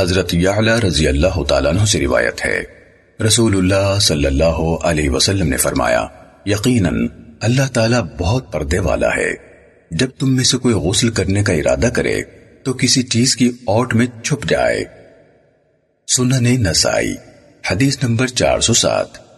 حضرت یعلا رضی اللہ تعالیٰ عنہ سے روایت ہے۔ رسول اللہ صلی اللہ علیہ وسلم نے فرمایا، یقیناً اللہ تعالیٰ بہت پردے والا ہے۔ جب تم میں سے کوئی غسل کرنے کا ارادہ کرے، تو کسی چیز کی اوٹ میں چھپ جائے۔ سنن نسائی، حدیث نمبر چار سو سات۔